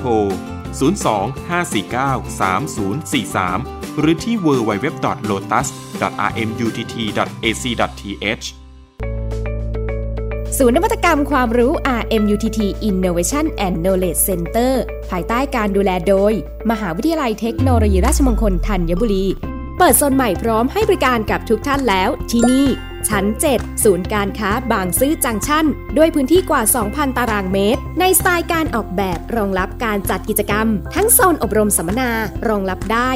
โทร 02-549-3043 หรือที่ www.lotus.rmutt.ac.th ศูนย์นวัตกรรมความรู้ RMUTT Innovation and Knowledge Center ภายใต้การดูแลโดย มหาวิทยาลัยเทคโนโลยีราชมงคลธัญบุรี เปิดโซนใหม่พร้อมให้บริการกับทุกท่านแล้วที่นี่ ชั้น 7 ศูนย์การค้าบางซื่อจังชั่น ด้วยพื้นที่กว่า 2,000 ตารางเมตร ในสไตล์การออกแบบรองรับ การจัดกิจกรรม ทั้งโซนอบรมสัมมนารองรับได้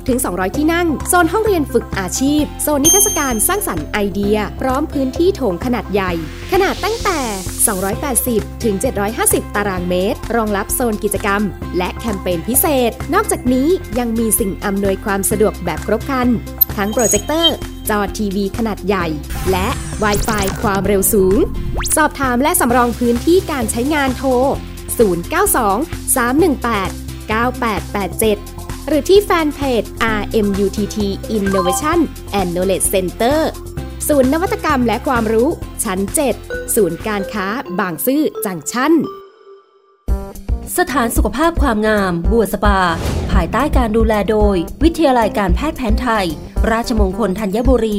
10-200 ที่นั่ง โซนห้องเรียนฝึกอาชีพ โซนนิทรรศการสร้างสรรค์ไอเดีย พร้อมพื้นที่โถงขนาดใหญ่ ขนาดตั้งแต่ 280 ถึง 750 ตารางเมตร รองรับโซนกิจกรรม และแคมเปญพิเศษ นอกจากนี้ยังมีสิ่งอำนวยความสะดวกแบบครบครัน ทั้งโปรเจคเตอร์ จอทีวีขนาดใหญ่ และ w i ไฟความเร็วสูง สอบถามและสำรองพื้นที่การใช้งานโทร 092 318 9887 หรือที่แฟนเพจ RMUTT Innovation and Knowledge Center ศูนย์นวัตกรรมและความรู้ ชั้น 7 ศูนย์การค้า บางซื่อจังชั้น สถานสุขภาพความงาม บัวสปา ภายใต้การดูแลโดย วิทยาลัยการแพทย์แผนไทย ราชมงคลธัญบุรี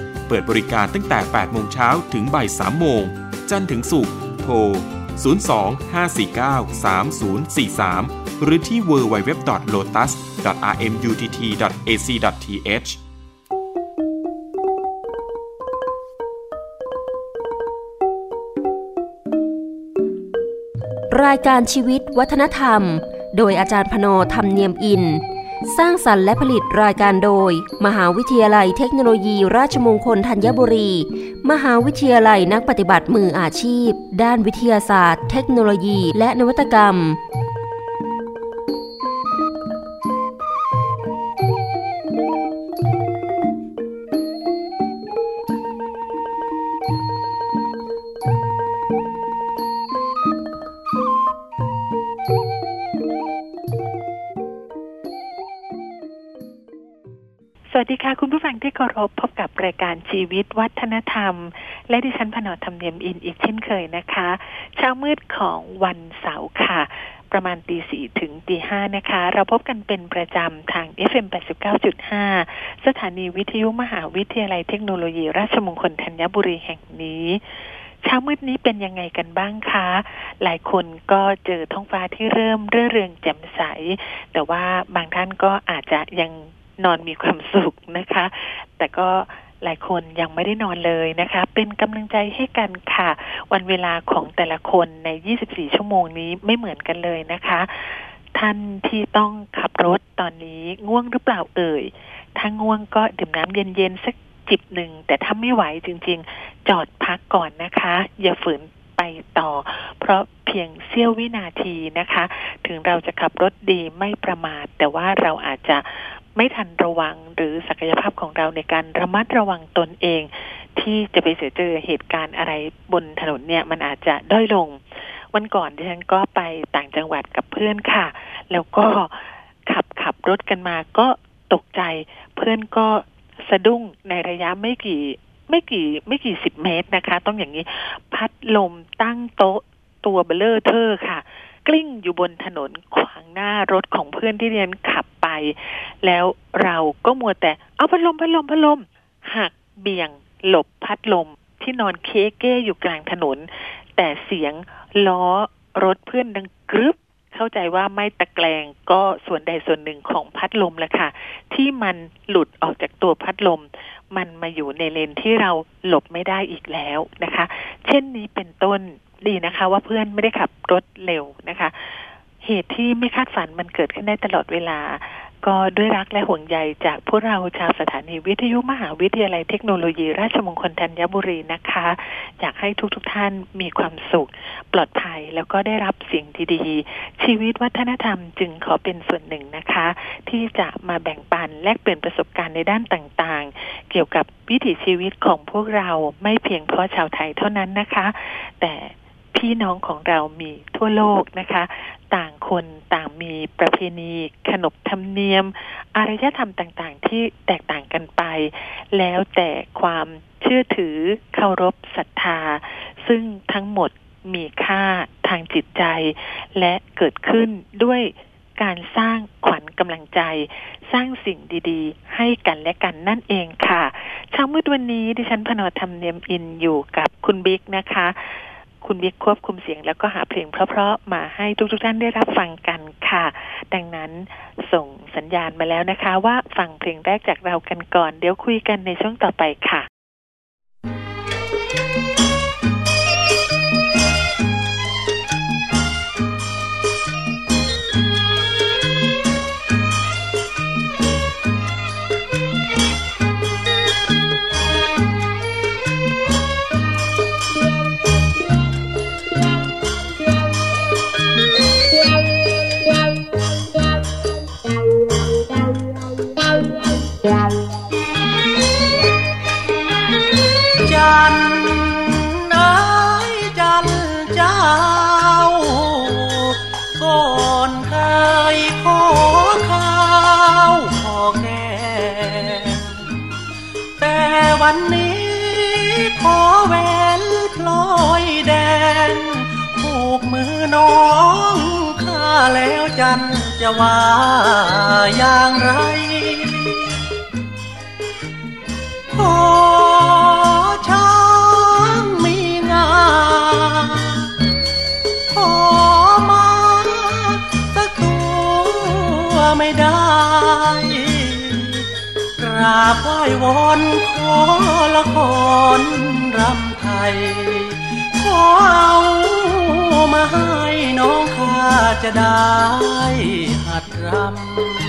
เปิดบริการตั้งแต่ 8 โมงเช้าถึงบ่าย 3 โมง จันทร์ถึงศุกร์ โทร 02-549-3043 หรือที่ www.lotus.rmutt.ac.th รายการชีวิตวัฒนธรรม โดยอาจารย์พโนธรรมเนียมอิน สร้างสรรค์และผลิตรายการโดย มหาวิทยาลัยเทคโนโลยี ราชมงคลธัญบุรี มหาวิทยาลัยนักปฏิบัติมืออาชีพ ด้านวิทยาศาสตร์ เทคโนโลยี และนวัตกรรม วัสดีค่ะ คุณผู้ฟังที่เคารพพบกับรายการชีวิตวัฒนธรรม และดิฉันพนอธรรมเนียมอินอีกเช่นเคยนะคะ เช้ามืดของวันเสาร์ค่ะ ประมาณตีสี่ถึงตีห้านะคะ เราพบกันเป็นประจำทาง FM 89.5 สถานีวิทยุมหาวิทยาลัยเทคโนโลยี ราชมงคลธัญบุรีแห่งนี้เช้ามืดนี้เป็นยังไงกันบ้างคะ หลายคนก็เจอท้องฟ้าที่เริ่มเรื่อเรืองแจ่มใส แต่ว่าบางท่านก็อาจจะยัง นอนมีความสุขนะคะ แต่ก็หลายคนยังไม่ได้นอนเลยนะคะ เป็นกำลังใจให้กันค่ะ วันเวลาของแต่ละคนใน 24 ชั่วโมงนี้ไม่เหมือนกันเลยนะคะ ท่านที่ต้องขับรถตอนนี้ง่วงหรือเปล่าเอ่ย ถ้าง่วงก็ดื่มน้ำเย็นๆสักจิบหนึ่ง แต่ถ้าไม่ไหวจริง ๆ จอดพักก่อนนะคะ อย่าฝืนไปต่อ เพราะเพียงเสี้ยววินาทีนะคะ ถึงเราจะขับรถดีไม่ประมาท แต่ว่าเราอาจจะ ไม่ทันระวังหรือศักยภาพของเราในการระมัดระวังตนเอง ที่จะไปเสียเจอเหตุการณ์อะไรบนถนนเนี่ยมันอาจจะด้อยลง วันก่อนดิฉันก็ไปต่างจังหวัดกับเพื่อนค่ะ แล้วก็ขับขับรถกันมาก็ตกใจเพื่อนก็สะดุ้งในระยะไม่กี่ไม่กี่ไม่กี่สิบเมตรนะคะ ต้องอย่างนี้ พัดลมตั้งโต๊ะตัวเบ้อเร่อเท่อค่ะ กลิ้งอยู่บนถนนขวางหน้ารถของเพื่อนที่เรียนขับไป แล้วเราก็มัวแต่ เอาพัดลมพัดลมพัดลมหักเบี่ยง หลบพัดลมที่นอนเค้เก้อยู่กลางถนน แต่เสียงล้อรถเพื่อนดังกรึบเข้าใจว่าไม่ตะแกรงก็ส่วนใดส่วนหนึ่งของพัดลมแหละค่ะ ที่มันหลุดออกจากตัวพัดลม มันมาอยู่ในเลนที่เราหลบไม่ได้อีกแล้วนะคะ เช่นนี้เป็นต้น ดีนะคะ ว่าเพื่อนไม่ได้ขับรถเร็วนะคะ เหตุที่ไม่คาดฝันมันเกิดขึ้นได้ตลอดเวลา ก็ด้วยรักและห่วงใยจากพวกเราชาวสถานีวิทยุมหาวิทยาลัยเทคโนโลยี ราชมงคลธัญบุรีนะคะ อยากให้ทุกๆทท่านมีความสุข ปลอดภัยแล้วก็ได้รับสิ่งดีๆ ชีวิตวัฒนธรรมจึงขอเป็นส่วนหนึ่งนะคะ ที่จะมาแบ่งปันแลกเปลี่ยนประสบการณ์ในด้านต่างๆ เกี่ยวกับวิถีชีวิตของพวกเราไม่เพียงเพราะชาวไทยเท่านั้นนะคะ แต่ พี่น้องของเรามีทั่วโลกนะคะ ต่างคนต่างมีประเพณี ขนบธรรมเนียม อารยธรรมต่างๆ ที่แตกต่างกันไป แล้วแต่ความเชื่อถือเคารพศรัทธา ซึ่งทั้งหมดมีค่าทางจิตใจ และเกิดขึ้นด้วยการสร้างขวัญกำลังใจ สร้างสิ่งดีๆ ให้กันและกันนั่นเองค่ะเช้ามืดวันนี้ดิฉันพนธรรมเนียมอินอยู่กับคุณบิ๊กนะคะ คุณบิ๊กควบคุมเสียง แล้วก็หาเพลงเพราะๆมาให้ทุกๆท่านได้รับฟังกันค่ะ ดังนั้นส่งสัญญาณมาแล้วนะคะ ว่าฟังเพลงแรกจากเรากันก่อน เดี๋ยวคุยกันในช่วงต่อไปค่ะ จะว่าอย่างไรขอช้างมีงาขอมาสักตัวไม่ได้กราบไหว้วอนขอละครรำไทยขอเอา มาให้น้องข้าจะได้หัดรำ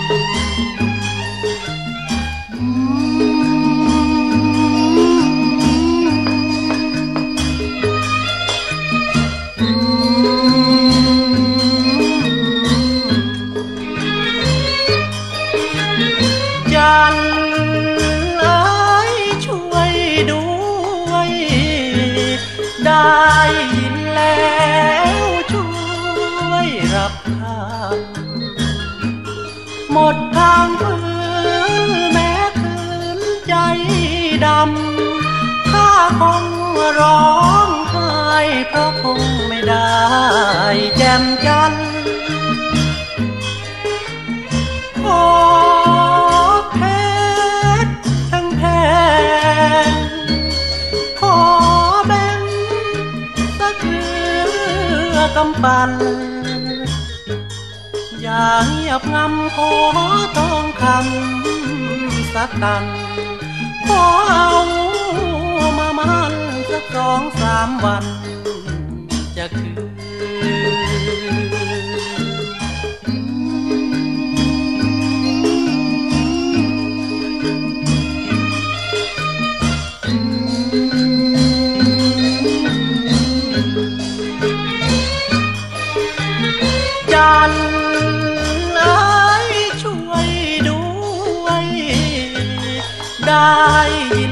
ร้องไห้เพราะคงไม่ได้แจ่มจันทขอเพชรทั้งแพนขอแบ่งสักเรือกำปั้นอย่าเงียบงำขอต้องคำสักตันขอเอา สองสามวันจะคือปันอย่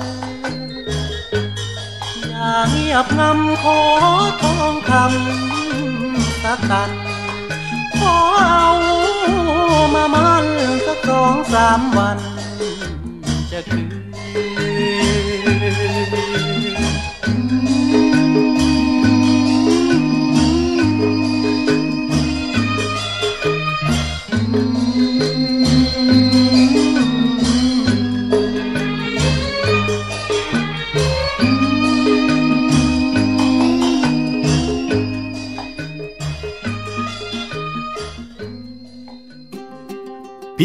ยบงำขอทองคำสักกัน ขอเอามามันสักสองสามวัน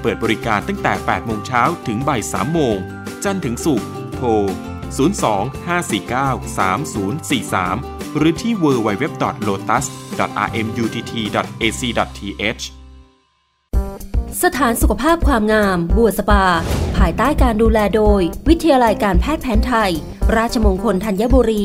เปิดบริการตั้งแต่ 8 โมงเช้าถึงบ่าย 3 โมง จันทร์ถึงศุกร์ โทร 02-549-3043 หรือที่ www.lotus.rmutt.ac.th สถานสุขภาพความงาม บัวสปา ภายใต้การดูแลโดย วิทยาลัยการแพทย์แผนไทย ราชมงคลธัญบุรี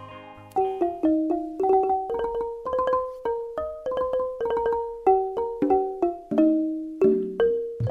000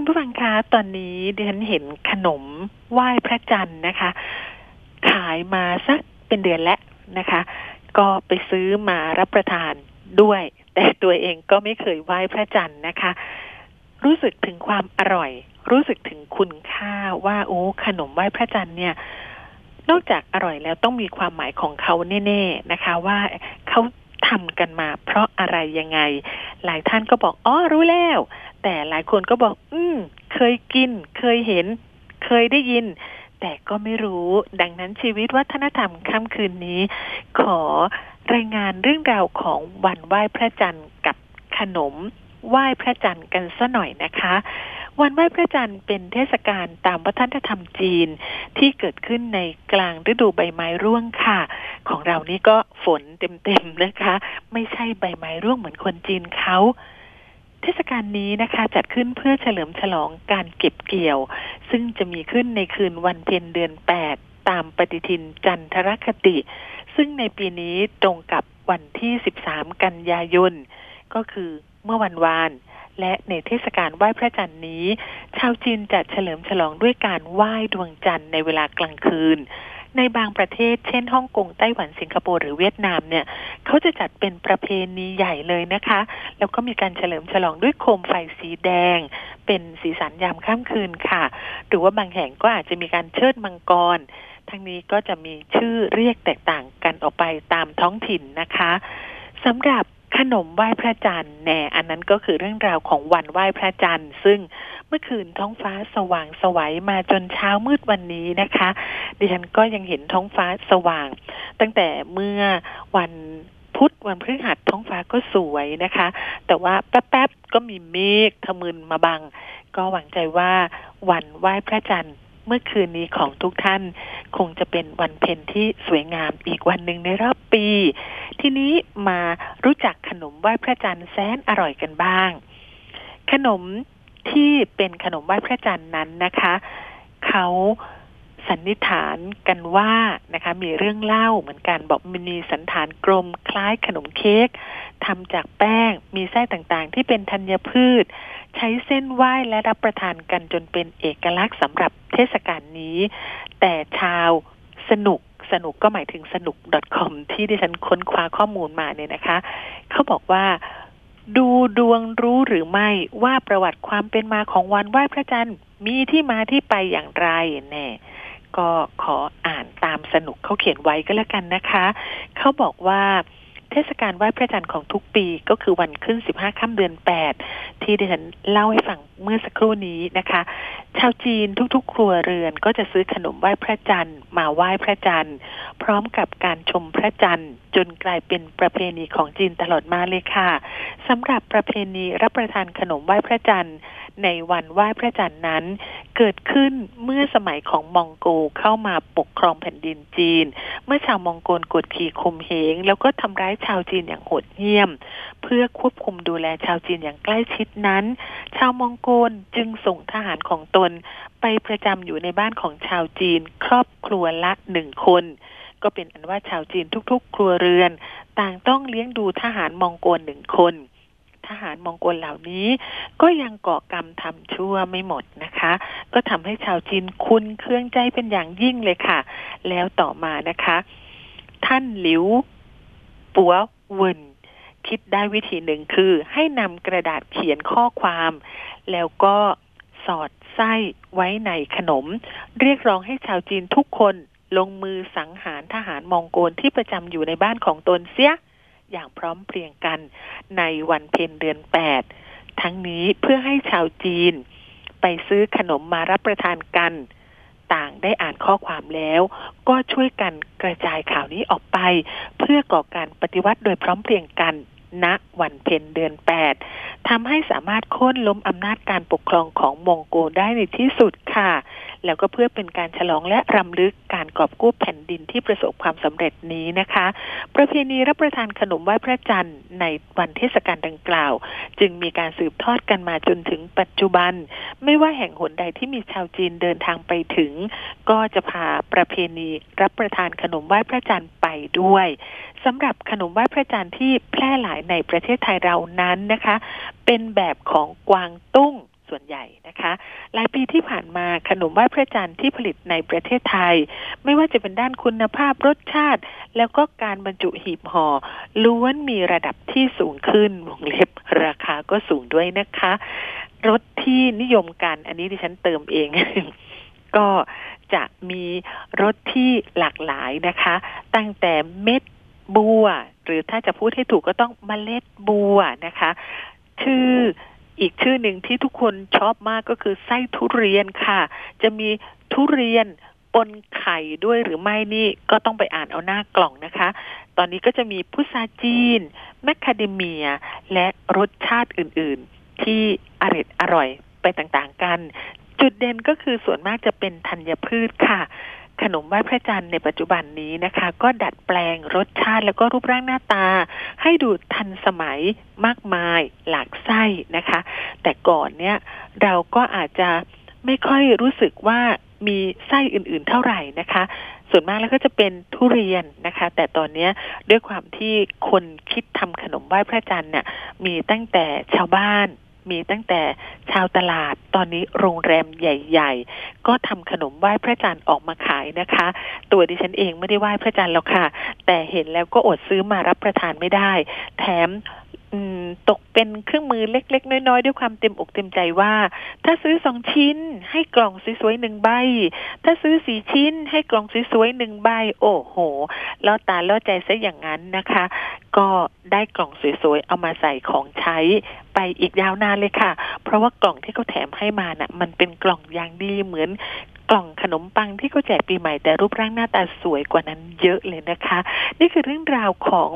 คุณผู้ฟังคะตอนนี้ดิฉันเห็นขนมไหว้พระจันทร์นะคะ ขายมาสักเป็นเดือนแล้วนะคะ ก็ไปซื้อมารับประทานด้วย แต่ตัวเองก็ไม่เคยไหว้พระจันทร์นะคะ รู้สึกถึงความอร่อย รู้สึกถึงคุณค่าว่าโอ้ขนมไหว้พระจันทร์เนี่ยนอกจากอร่อยแล้วต้องมีความหมายของเขาแน่ๆนะคะ ว่าเขาทำกันมาเพราะอะไรยังไง หลายท่านก็บอกอ๋อรู้แล้ว แต่หลายคนก็บอก อืม เคยกิน เคยเห็น เคยได้ยิน แต่ก็ไม่รู้ ดังนั้นชีวิตวัฒนธรรมค่ำคืนนี้ ขอรายงานเรื่องราวของวันไหว้พระจันทร์กับขนมไหว้พระจันทร์กันซะหน่อยนะคะ วันไหว้พระจันทร์เป็นเทศกาลตามวัฒนธรรมจีนที่เกิดขึ้นในกลางฤดูใบไม้ร่วงค่ะ ของเรานี่ก็ฝนเต็มๆนะคะ ไม่ใช่ใบไม้ร่วงเหมือนคนจีนเขา เทศกาลนี้นะคะจัดขึ้นเพื่อเฉลิมฉลองการเก็บเกี่ยว ซึ่งจะมีขึ้นในคืนวันเพ็ญเดือน8ตามปฏิทินจันทรคติ ซึ่งในปีนี้ตรงกับวันที่ 13 กันยายน ก็คือเมื่อวันวาน และในเทศกาลไหว้พระจันทร์นี้ ชาวจีนจัดเฉลิมฉลองด้วยการไหว้ดวงจันทร์ในเวลากลางคืน ในบางประเทศ เช่นฮ่องกงไต้หวันสิงคโปร์หรือเวียดนามเนี่ยเขาจะจัดเป็นประเพณีใหญ่เลยนะคะ แล้วก็มีการเฉลิมฉลองด้วยโคมไฟสีแดง เป็นสีสันยามค่ำคืนค่ะ หรือว่าบางแห่งก็อาจจะมีการเชิดมังกรทั้งนี้ก็จะมีชื่อเรียกแตกต่างกันออกไปตามท้องถิ่นนะคะสำหรับ ขนมไหว้พระจันทร์แน่อันนั้นก็คือเรื่องราวของวันไหว้พระจันทร์ซึ่งเมื่อคืนท้องฟ้าสว่างสวัยมาจนเช้ามืดวันนี้นะคะ ดิฉันก็ยังเห็นท้องฟ้าสว่าง ตั้งแต่เมื่อวันพุธวันพฤหัสท้องฟ้าก็สวยนะคะ แต่ว่าแป๊บๆก็มีเมฆทะมึนมาบัง ก็หวังใจว่าวันไหว้พระจันทร์ เมื่อคืนนี้ของทุกท่านคงจะเป็นวันเพ็ญที่สวยงามอีกวันหนึ่งในรอบปี ทีนี้มารู้จักขนมไหว้พระจันทร์แสนอร่อยกันบ้าง ขนมที่เป็นขนมไหว้พระจันทร์นั้นนะคะ เขา สันนิษฐานกันว่านะคะ มีเรื่องเล่าเหมือนกันบอกมันมีสันฐานกลมคล้ายขนมเค้กทำจากแป้งมีไส้ต่างๆ ที่เป็นธัญพืช ใช้เส้นไหว้และรับประทานกันจนเป็นเอกลักษณ์สำหรับเทศกาลนี้ แต่ชาวสนุกสนุกก็หมายถึงสนุก .com ที่ดิฉันค้นคว้าข้อมูลมาเนี่ยนะคะ เขาบอกว่าดูดวงรู้หรือไม่ว่าประวัติความเป็นมาของวันไหว้พระจันทร์มีที่มาที่ไปอย่างไรแน่ ก็ขออ่านตามสนุกเขาเขียนไว้ก็แล้วกันนะคะ เขาบอกว่าเทศกาลไหว้พระจันทร์ของทุกปีก็คือวันขึ้นสิบห้าค่ำเดือนแปดที่ดิฉันเล่าให้ฟังเมื่อสักครู่นี้นะคะ ชาวจีนทุกๆ ครัวเรือนก็จะซื้อขนมไหว้พระจันทร์มาไหว้พระจันทร์ พร้อมกับการชมพระจันทร์จนกลายเป็นประเพณีของจีนตลอดมาเลยค่ะสำหรับประเพณีรับประทานขนมไหว้พระจันทร์ ในวันไหว้พระจันทร์นั้น เกิดขึ้นเมื่อสมัยของมองโกเข้ามาปกครองแผ่นดินจีน เมื่อชาวมองโกลกดขี่ข่มเหง แล้วก็ทำร้ายชาวจีนอย่างโหดเหี้ยม เพื่อควบคุมดูแลชาวจีนอย่างใกล้ชิดนั้น ชาวมองโกลจึงส่งทหารของตน ไปประจำอยู่ในบ้านของชาวจีน ครอบครัวละหนึ่งคนก็เป็นอันว่าชาวจีนทุกๆ ครัวเรือน ต่างต้องเลี้ยงดูทหารมองโกลหนึ่งคน ทหารมองโกลเหล่านี้ ก็ยังก่อกรรมทำชั่วไม่หมดนะคะ ก็ทำให้ชาวจีนคุณเครื่องใจเป็นอย่างยิ่งเลยค่ะ แล้วต่อมานะคะ ท่านหลิว ปัวเวินคิดได้วิธีหนึ่งคือ ให้นำกระดาษเขียนข้อความ แล้วก็สอดไส้ไว้ในขนม เรียกร้องให้ชาวจีนทุกคนลงมือสังหารทหารมองโกลที่ประจำอยู่ในบ้านของตนเสีย อย่างพร้อมเพรียงกันในวันเพ็ญเดือนแปดทั้งนี้เพื่อให้ชาวจีน ไปซื้อขนมมารับประทานกัน ต่างได้อ่านข้อความแล้ว ก็ช่วยกันกระจายข่าวนี้ออกไป เพื่อก่อการปฏิวัติโดยพร้อมเพรียงกันณวันเพ็ญเดือนแปดทำให้สามารถโค่นล้มอำนาจการปกครองของมองโกได้ในที่สุดค่ะ แล้วก็เพื่อเป็นการฉลองและรำลึกการกอบกู้แผ่นดินที่ประสบความสำเร็จนี้นะคะ ประเพณีรับประทานขนมไหว้พระจันทร์ในวันเทศกาลดังกล่าว จึงมีการสืบทอดกันมาจนถึงปัจจุบัน ไม่ว่าแห่งหนใดที่มีชาวจีนเดินทางไปถึง ก็จะพาประเพณีรับประทานขนมไหว้พระจันทร์ไปด้วยสำหรับขนมไหว้พระจันทร์ที่แพร่หลายในประเทศไทยเรานั้นนะคะ เป็นแบบของกวางตุ้ง ส่วนใหญ่นะคะหลายปีที่ผ่านมาขนมไหว้พระจันทร์ที่ผลิตในประเทศไทย ไม่ว่าจะเป็นด้านคุณภาพรสชาติ แล้วก็การบรรจุหีบห่อล้วนมีระดับที่สูงขึ้นวงเล็บราคาก็สูงด้วยนะคะรสที่นิยมกัน อันนี้ดิฉันเติมเอง ก็จะมีรสที่หลากหลายนะคะ ตั้งแต่เม็ดบัว หรือถ้าจะพูดให้ถูกก็ต้องมเมล็ดบัวนะคะ ชื่อ อีกชื่อหนึ่งที่ทุกคนชอบมากก็คือไส้ทุเรียนค่ะ จะมีทุเรียนปนไข่ด้วยหรือไม่นี่ก็ต้องไปอ่านเอาหน้ากล่องนะคะ ตอนนี้ก็จะมีพุทราจีน แมคคาเดเมีย และรสชาติอื่น ๆ ที่อร่อยอร่อยไปต่าง ๆ กัน จุดเด่นก็คือส่วนมากจะเป็นธัญพืชค่ะ ขนมไหว้พระจันทร์ในปัจจุบันนี้นะคะ ก็ดัดแปลงรสชาติแล้วก็รูปร่างหน้าตา ให้ดูทันสมัยมากมายหลากไส้นะคะ แต่ก่อนเนี้ยเราก็อาจจะไม่ค่อยรู้สึกว่ามีไส้อื่นๆเท่าไหร่นะคะ ส่วนมากแล้วก็จะเป็นทุเรียนนะคะ แต่ตอนนี้ด้วยความที่คนคิดทำขนมไหว้พระจันทร์เนี่ยมีตั้งแต่ชาวบ้าน มีตั้งแต่ชาวตลาดตอนนี้โรงแรมใหญ่ ๆ ก็ทำขนมไหว้พระจันทร์ออกมาขายนะคะ ตัวดิฉันเองไม่ได้ไหว้พระจันทร์หรอกค่ะ แต่เห็นแล้วก็อดซื้อมารับประทานไม่ได้ แถม ตกเป็นเครื่องมือเล็ก ๆ น้อย ๆ ด้วยความเต็มอกเต็มใจว่า ถ้าซื้อสองชิ้น ให้กล่องสวยๆหนึ่งใบ ถ้าซื้อสี่ชิ้น ให้กล่องสวยๆหนึ่งใบ โอ้โหล่อตาล่อใจซะอย่างนั้นนะคะ ก็ได้กล่องสวยๆเอามาใส่ของใช้ไปอีกยาวนานเลยค่ะ เพราะว่ากล่องที่เขาแถมให้มานะ่ะ มันเป็นกล่องอย่างดีเหมือน กล่องขนมปังที่เขาแจกปีใหม่แต่รูปร่างหน้าตาสวยกว่านั้นเยอะเลยนะคะ นี่คือเรื่องราวของ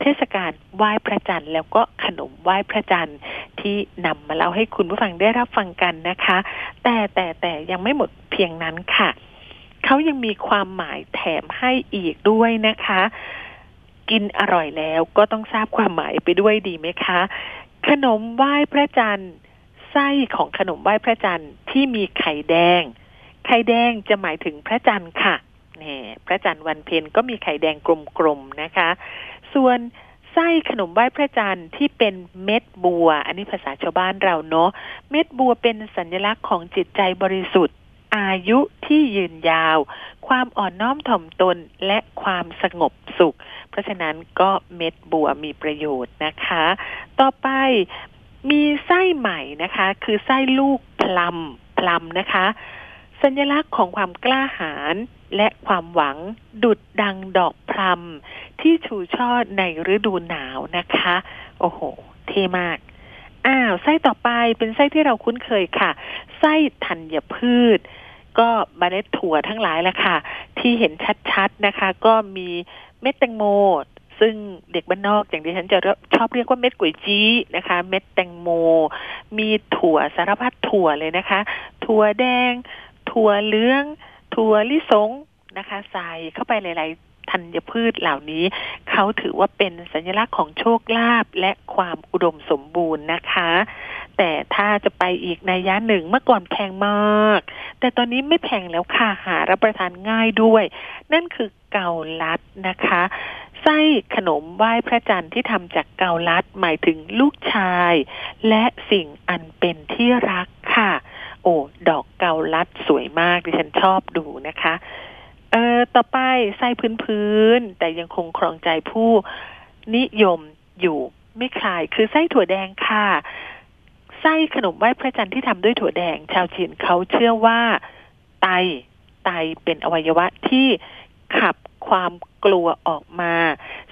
เทศกาลไหว้พระจันทร์แล้วก็ขนมไหว้พระจันทร์ที่นำมาเล่าให้คุณผู้ฟังได้รับฟังกันนะคะ แต่แต่แต่ยังไม่หมดเพียงนั้นค่ะเขายังมีความหมายแถมให้อีกด้วยนะคะ กินอร่อยแล้วก็ต้องทราบความหมายไปด้วยดีไหมคะ ขนมไหว้พระจันทร์ไส้ของขนมไหว้พระจันทร์ที่มีไข่แดง ไข่แดงจะหมายถึงพระจันทร์ค่ะนี่พระจันทร์วันเพ็ญก็มีไข่แดงกลมๆนะคะ ส่วนไส้ขนมไหว้พระจันทร์ที่เป็นเม็ดบัว อันนี้ภาษาชาวบ้านเราเนาะ เม็ดบัวเป็นสัญลักษณ์ของจิตใจบริสุทธิ์ อายุที่ยืนยาว ความอ่อนน้อมถ่อมตนและความสงบสุข เพราะฉะนั้นก็เม็ดบัวมีประโยชน์นะคะ ต่อไปมีไส้ใหม่นะคะ คือไส้ลูกพลัมพลัมนะคะ สัญลักษณ์ของความกล้าหาญและความหวังดุดดังดอกพลัมที่ชูช่อในฤดูหนาวนะคะ โอ้โห เท่มากอ้าวไส้ต่อไปเป็นไส้ที่เราคุ้นเคยค่ะ ไส้ธัญพืช ก็เมล็ดถั่วทั้งหลายแหละค่ะ ที่เห็นชัดๆนะคะ ก็มีเม็ดแตงโม ซึ่งเด็กบ้านนอกอย่างที่ฉันจะชอบเรียกว่าเม็ดก๋วยจี้นะคะ เม็ดแตงโม มีถั่วสารพัดถั่วเลยนะคะ ถั่วแดง ถั่วเหลือง ถั่วลิสงนะคะใส่เข้าไปหลาย ๆ ธัญพืชเหล่านี้ เขาถือว่าเป็นสัญลักษณ์ของโชคลาภและความอุดมสมบูรณ์นะคะ แต่ถ้าจะไปอีกในย่าหนึ่งเมื่อก่อนแพงมาก แต่ตอนนี้ไม่แพงแล้วค่ะหารับประทานง่ายด้วย นั่นคือเกาลัดนะคะไส้ขนมไหว้พระจันทร์ที่ทำจากเกาลัดหมายถึงลูกชาย และสิ่งอันเป็นที่รักค่ะ โอ้ดอกเกาลัดสวยมากดิฉันชอบดูนะคะ เออต่อไปไส้พื้นพื้นแต่ยังคงครองใจผู้นิยมอยู่ไม่คลายคือไส้ถั่วแดงค่ะไส้ขนมไหว้พระจันทร์ที่ทำด้วยถั่วแดง ชาวจีนเขาเชื่อว่า ไตไตเป็นอวัยวะที่ขับความกลัวออกมา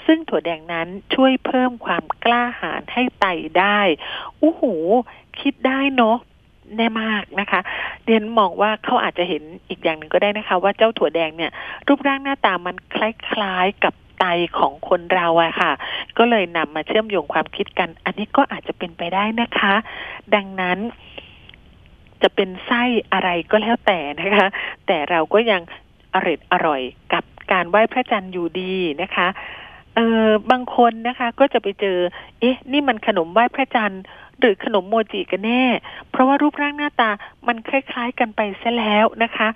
ซึ่งถั่วแดงนั้นช่วยเพิ่มความกล้าหาญให้ไตได้อู้หู คิดได้เนาะ แน่มากนะคะเรียนมองว่าเขาอาจจะเห็นอีกอย่างหนึ่งก็ได้นะคะ ว่าเจ้าถั่วแดงเนี่ย รูปร่างหน้าตามันคล้ายๆกับไตของคนเราอะค่ะ ก็เลยนำมาเชื่อมโยงความคิดกัน อันนี้ก็อาจจะเป็นไปได้นะคะ ดังนั้นจะเป็นไส้อะไรก็แล้วแต่นะคะ แต่เราก็ยังอร่อยอร่อยกับการไหว้พระจันทร์อยู่ดีนะคะ เออบางคนนะคะ ก็จะไปเจอ เอ๊ะ นี่มันขนมไหว้พระจันทร์ หรือขนมโมจิกันแน่ เพราะว่ารูปร่างหน้าตามันคล้ายๆกันไปซะแล้วนะคะ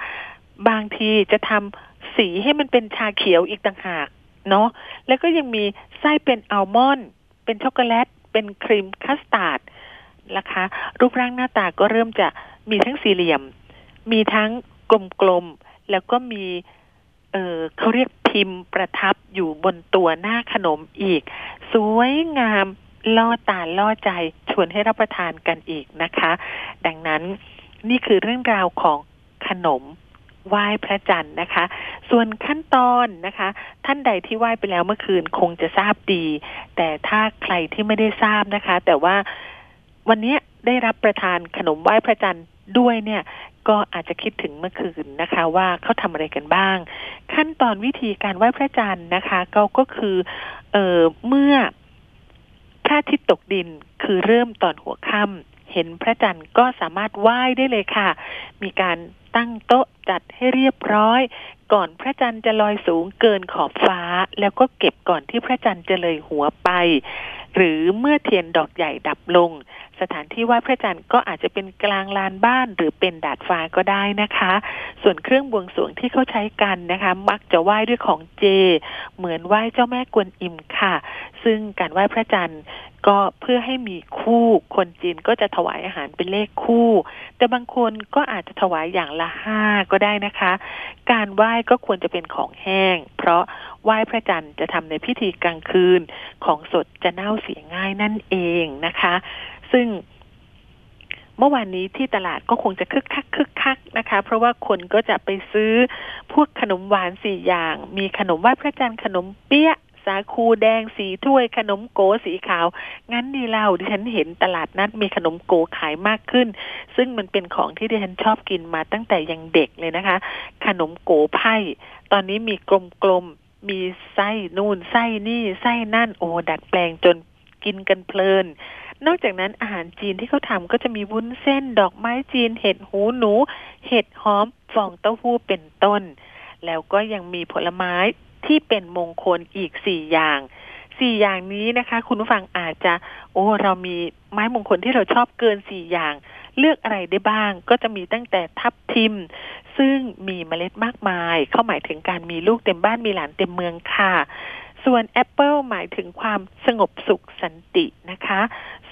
บางทีจะทำสีให้มันเป็นชาเขียวอีกต่างหากเนาะแล้วก็ยังมีไส้เป็นอัลมอนด์เป็นช็อกโกแลต เป็นครีมคัสตาร์ดนะคะ รูปร่างหน้าตาก็เริ่มจะมีทั้งสี่เหลี่ยม มีทั้งกลมๆ แล้วก็มีเออเขาเรียกพิมพ์ประทับอยู่บนตัวหน้าขนมอีก สวยงามล่อตาล่อใจ วนให้รับประทานกันอีกนะคะ ดังนั้นนี่คือเรื่องราวของขนมไหว้พระจันทร์นะคะ ส่วนขั้นตอนนะคะ ท่านใดที่ไหว้ไปแล้วเมื่อคืนคงจะทราบดี แต่ถ้าใครที่ไม่ได้ทราบนะคะ แต่ว่าวันนี้ได้รับประทานขนมไหว้พระจันทร์ด้วยเนี่ยก็อาจจะคิดถึงเมื่อคืนนะคะ ว่าเขาทำอะไรกันบ้าง ขั้นตอนวิธีการไหว้พระจันทร์นะคะ ก็ก็คือเออเมื่อ พระอาทิตย์ตกดินคือเริ่มตอนหัวค่ำเห็นพระจันทร์ก็สามารถไหว้ได้เลยค่ะ มีการตั้งโต๊ะจัดให้เรียบร้อย ก่อนพระจันทร์จะลอยสูงเกินขอบฟ้า แล้วก็เก็บก่อนที่พระจันทร์จะเลยหัวไป หรือเมื่อเทียนดอกใหญ่ดับลง สถานที่ไหว้พระจันทร์ก็อาจจะเป็นกลางลานบ้านหรือเป็นดาดฟ้าก็ได้นะคะ ส่วนเครื่องบวงสรวงที่เขาใช้กันนะคะ มักจะไหว้ด้วยของเจ เหมือนไหว้เจ้าแม่กวนอิมค่ะ ซึ่งการไหว้พระจันทร์ก็เพื่อให้มีคู่คนจีนก็จะถวายอาหารเป็นเลขคู่ แต่บางคนก็อาจจะถวายอย่างละห้าก็ได้นะคะ การไหว้ก็ควรจะเป็นของแห้ง เพราะไหว้พระจันทร์จะทำในพิธีกลางคืนของสดจะเน่าเสียง่ายนั่นเองนะคะ ซึ่งเมื่อวานนี้ที่ตลาดก็คงจะคึกคักคึกคักนะคะ เพราะว่าคนก็จะไปซื้อพวกขนมหวานสี่อย่าง มีขนมไหว้พระจันทร์ขนมเปี๊ยะสาคูแดงสีถ้วยขนมโกสีขาว งั้นดีเล่าดิฉันเห็นตลาดนัดมีขนมโกขายมากขึ้น ซึ่งมันเป็นของที่ดิฉันชอบกินมาตั้งแต่ยังเด็กเลยนะคะ ขนมโกไพ่ตอนนี้มีกลมๆมีไส้นู่นไส้นี่ไส้นั่นโอ้ดัดแปลงจนกินกันเพลิน นอกจากนั้นอาหารจีนที่เขาทำก็จะมีวุ้นเส้น ดอกไม้จีน เห็ดหูหนู เห็ดหอม ฟองเต้าหู้เป็นต้น แล้วก็ยังมีผลไม้ที่เป็นมงคลอีกสี่อย่างสี่อย่างนี้นะคะ คุณผู้ฟังอาจจะ โอ้เรามีไม้มงคลที่เราชอบเกินสี่อย่าง เลือกอะไรได้บ้าง ก็จะมีตั้งแต่ทับทิม ซึ่งมีเมล็ดมากมาย เข้าหมายถึงการมีลูกเต็มบ้านมีหลานเต็มเมืองค่ะ ส่วนแอปเปิลหมายถึงความสงบสุขสันตินะคะ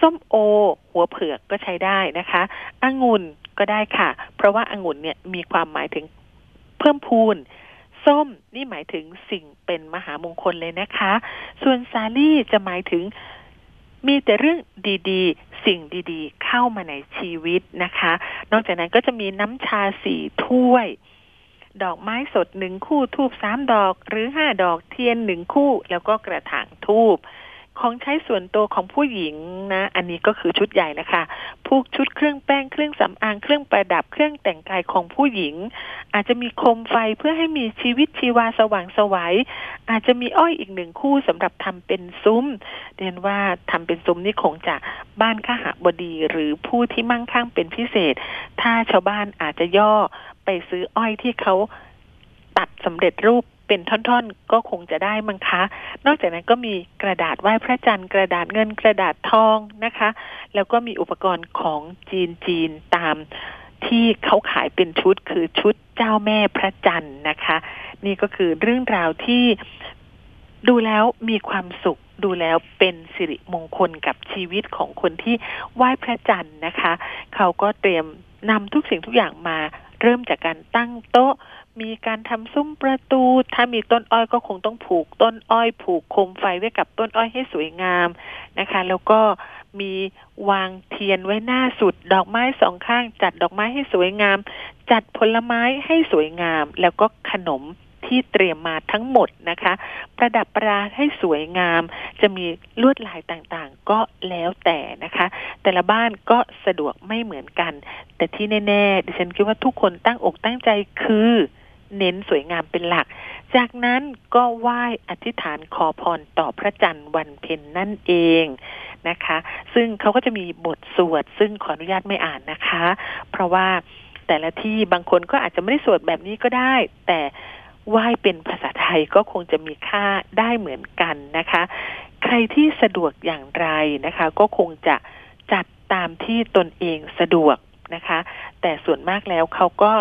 ส้มโอ หัวเผือกก็ใช้ได้นะคะองุ่นก็ได้ค่ะ เพราะว่าองุ่นเนี่ยมีความหมายถึงเพิ่มพูนส้มนี่หมายถึงสิ่งเป็นมหามงคลเลยนะคะ ส่วนซาลี่จะหมายถึงมีแต่เรื่องดีๆ สิ่งดีๆ เข้ามาในชีวิตนะคะ นอกจากนั้นก็จะมีน้ำชาสี่ถ้วย ดอกไม้สดหนึ่งคู่ทูบสามดอก หรือห้าดอกเทียนหนึ่งคู่ แล้วก็กระถางทูบ ของใช้ส่วนตัวของผู้หญิงนะ อันนี้ก็คือชุดใหญ่นะคะพวกชุดเครื่องแป้งเครื่องสำอางเครื่องประดับเครื่องแต่งกายของผู้หญิง อาจจะมีโคมไฟเพื่อให้มีชีวิตชีวาสว่างสวยัยอาจจะมีอ้อยอีกหนึ่งคู่สำหรับทำเป็นซุ้มเรียนว่าทำเป็นซุ้มนี่คงจะบ้านข้าหบดีหรือผู้ที่มั่งคั่งเป็นพิเศษ ถ้าชาวบ้านอาจจะย่อไปซื้ออ้อยที่เขาตัดสำเร็จรูป เป็นท่อนๆ ก็คงจะได้มั้งคะ นอกจากนั้นก็มีกระดาษไหว้พระจันทร์กระดาษเงินกระดาษทองนะคะ แล้วก็มีอุปกรณ์ของจีนจีนตามที่เขาขายเป็นชุดคือชุดเจ้าแม่พระจันทร์นะคะ นี่ก็คือเรื่องราวที่ดูแล้วมีความสุขดูแล้วเป็นสิริมงคลกับชีวิตของคนที่ไหว้พระจันทร์นะคะ เขาก็เตรียมนำทุกสิ่งทุกอย่างมาเริ่มจากการตั้งโต๊ะ มีการทำซุ้มประตู ถ้ามีต้นอ้อยก็คงต้องผูกต้นอ้อยผูกโคมไฟไว้กับต้นอ้อยให้สวยงามนะคะ แล้วก็มีวางเทียนไว้หน้าสุด ดอกไม้สองข้าง จัดดอกไม้ให้สวยงาม จัดผลไม้ให้สวยงาม แล้วก็ขนมที่เตรียมมาทั้งหมดนะคะ ประดับประดาให้สวยงาม จะมีลวดลายต่างๆ ก็แล้วแต่นะคะ แต่ละบ้านก็สะดวกไม่เหมือนกัน แต่ที่แน่ๆดิฉันคิดว่าทุกคนตั้งอกตั้งใจคือ เน้นสวยงามเป็นหลัก จากนั้นก็ไหว้อธิษฐานขอพรต่อพระจันทร์วันเพ็ญนนั่นเองนะคะ ซึ่งเขาก็จะมีบทสวด ซึ่งขออนุญาตไม่อ่านนะคะ เพราะว่าแต่ละที่บางคนก็อาจจะไม่ได้สวดแบบนี้ก็ได้ แต่ไหว้เป็นภาษาไทยก็คงจะมีค่าได้เหมือนกันนะคะ ใครที่สะดวกอย่างไรนะคะ ก็คงจะจัดตามที่ตนเองสะดวกนะคะ แต่ส่วนมากแล้วเขาก็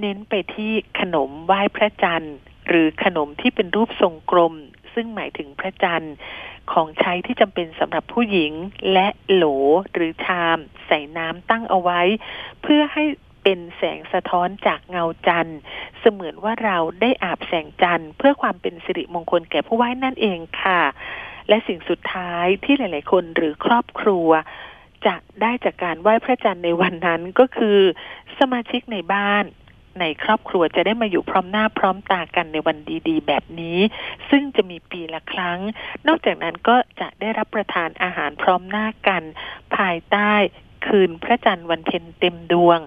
เน้นไปที่ขนมไหว้พระจันทร์ หรือขนมที่เป็นรูปทรงกลม ซึ่งหมายถึงพระจันทร์ของใช้ที่จำเป็นสำหรับผู้หญิงและโหลหรือชาม ใส่น้ำตั้งเอาไว้ เพื่อให้เป็นแสงสะท้อนจากเงาจันทร์ เสมือนว่าเราได้อาบแสงจันทร์ เพื่อความเป็นสิริมงคลแก่ผู้ไหว้นั่นเองค่ะ และสิ่งสุดท้ายที่หลาย ๆ คนหรือครอบครัวจะได้จากการไหว้พระจันทร์ในวันนั้นก็คือ สมาชิกในบ้าน ในครอบครัวจะได้มาอยู่พร้อมหน้าพร้อมตากันในวันดีๆ แบบนี้ ซึ่งจะมีปีละครั้ง นอกจากนั้นก็จะได้รับประทานอาหารพร้อมหน้ากัน ภายใต้คืนพระจันทร์วันเพ็ญเต็มดวง